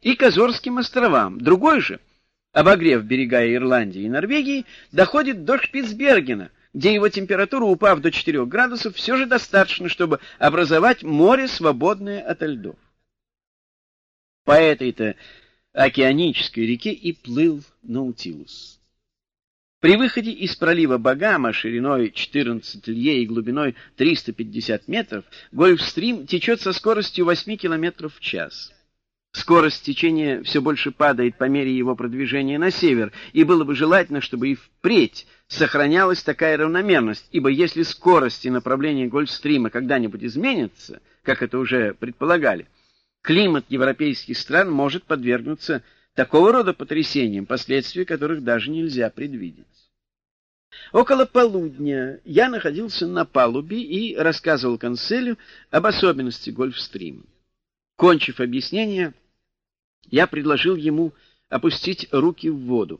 и к островам. Другой же, обогрев берега Ирландии и Норвегии, доходит до Шпицбергена, где его температура, упав до 4 градусов, все же достаточно, чтобы образовать море, свободное от льдов. По этой-то океанической реке и плыл Наутилус. При выходе из пролива Багама шириной 14 лье и глубиной 350 метров Гольфстрим течет со скоростью 8 км в час. Скорость течения все больше падает по мере его продвижения на север, и было бы желательно, чтобы и впредь сохранялась такая равномерность, ибо если скорость и направление Гольфстрима когда-нибудь изменятся, как это уже предполагали, климат европейских стран может подвергнуться такого рода потрясениям, последствия которых даже нельзя предвидеть. Около полудня я находился на палубе и рассказывал конселю об особенности Гольфстрима. Кончив объяснение, я предложил ему опустить руки в воду.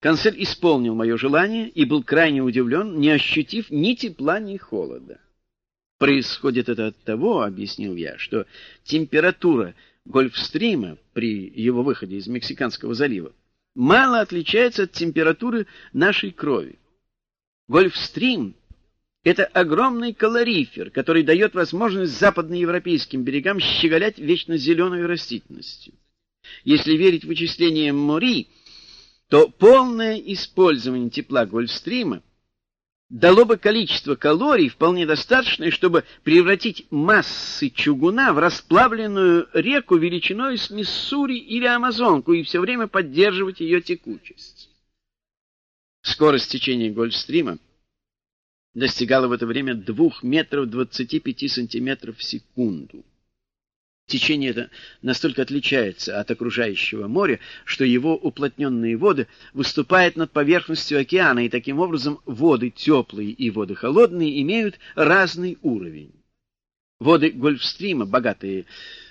Консель исполнил мое желание и был крайне удивлен, не ощутив ни тепла, ни холода. Происходит это от того, — объяснил я, — что температура Гольфстрима при его выходе из Мексиканского залива мало отличается от температуры нашей крови. Гольфстрим — это огромный калорифер, который дает возможность западноевропейским берегам щеголять вечно зеленой растительностью. Если верить вычислениям Мори, то полное использование тепла Гольфстрима дало бы количество калорий вполне достаточное, чтобы превратить массы чугуна в расплавленную реку величиной с Миссури или Амазонку и все время поддерживать ее текучесть. Скорость течения Гольфстрима достигала в это время 2 метров 25 сантиметров в секунду. Течение это настолько отличается от окружающего моря, что его уплотненные воды выступают над поверхностью океана, и таким образом воды теплые и воды холодные имеют разный уровень. Воды Гольфстрима, богатые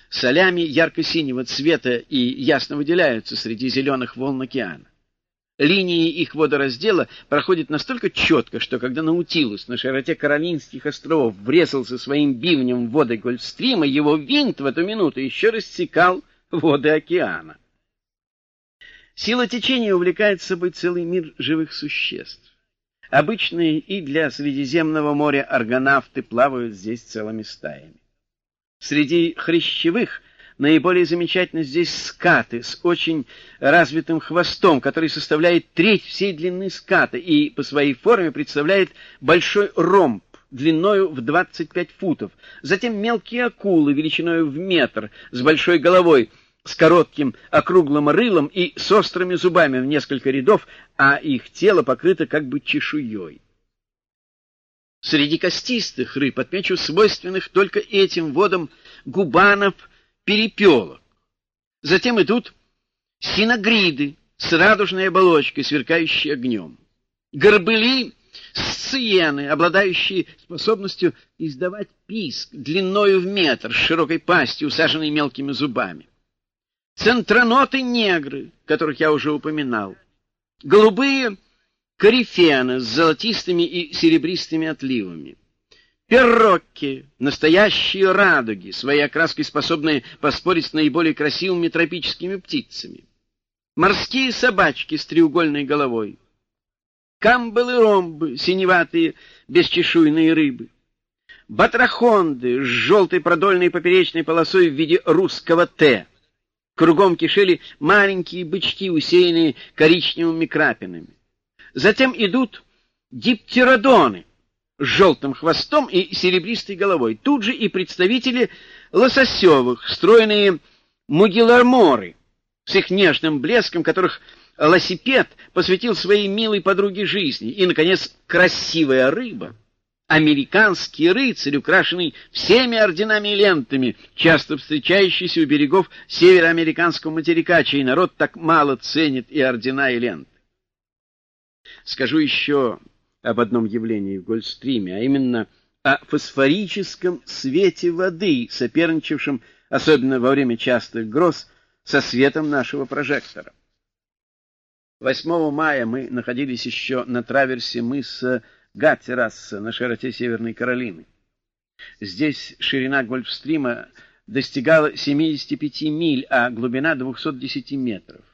солями ярко-синего цвета и ясно выделяются среди зеленых волн океана. Линии их водораздела проходят настолько четко, что когда Наутилус на широте Каролинских островов врезался своим бивнем в воды Гольфстрима, его винт в эту минуту еще рассекал воды океана. Сила течения увлекает собой целый мир живых существ. Обычные и для Средиземного моря аргонавты плавают здесь целыми стаями. Среди хрящевых – Наиболее замечательны здесь скаты с очень развитым хвостом, который составляет треть всей длины ската и по своей форме представляет большой ромб длиною в 25 футов. Затем мелкие акулы величиной в метр с большой головой, с коротким округлым рылом и с острыми зубами в несколько рядов, а их тело покрыто как бы чешуей. Среди костистых рыб отмечу свойственных только этим водам губанов – перепелок. Затем идут синогриды с радужной оболочкой, сверкающей огнем. Горбыли сциены, обладающие способностью издавать писк длиною в метр с широкой пастью, усаженной мелкими зубами. Центроноты-негры, которых я уже упоминал. Голубые корифены с золотистыми и серебристыми отливами. Перрокки, настоящие радуги, своей окраской способные поспорить с наиболее красивыми тропическими птицами. Морские собачки с треугольной головой. Камбалы-ромбы, синеватые, бесчешуйные рыбы. Батрахонды с желтой продольной поперечной полосой в виде русского «Т». Кругом кишели маленькие бычки, усеянные коричневыми крапинами. Затем идут диптеродоны — с желтым хвостом и серебристой головой. Тут же и представители лососевых, стройные мугиларморы, с их нежным блеском, которых лосипед посвятил своей милой подруге жизни. И, наконец, красивая рыба, американский рыцарь, украшенный всеми орденами и лентами, часто встречающийся у берегов североамериканского материка, чей народ так мало ценит и ордена, и ленты. Скажу еще об одном явлении в Гольфстриме, а именно о фосфорическом свете воды, соперничавшем, особенно во время частых гроз, со светом нашего прожектора. 8 мая мы находились еще на траверсе мыса Гаттерасса на широте Северной Каролины. Здесь ширина Гольфстрима достигала 75 миль, а глубина 210 метров.